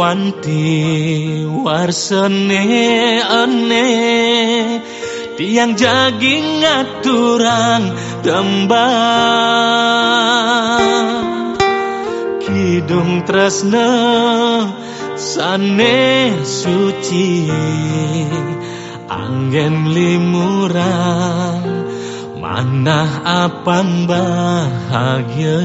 wanti warsene ane. Tiang jaging ngaturang tembang kidung tresna sane suci. Angin limurang mana apan bahagia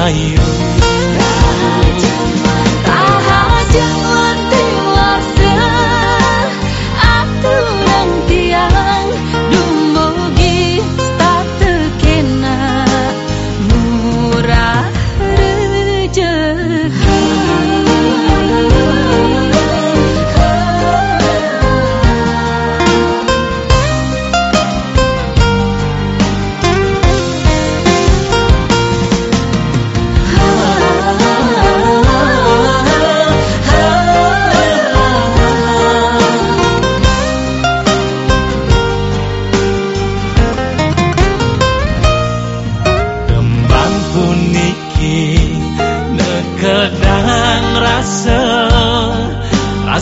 caiu.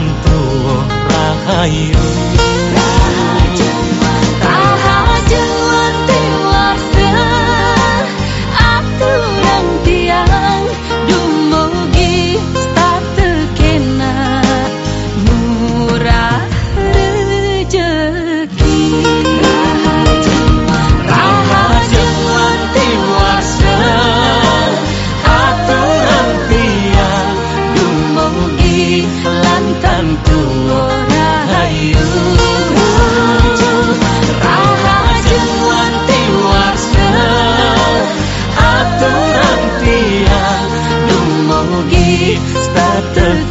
ันตัวราคาอยู่ At the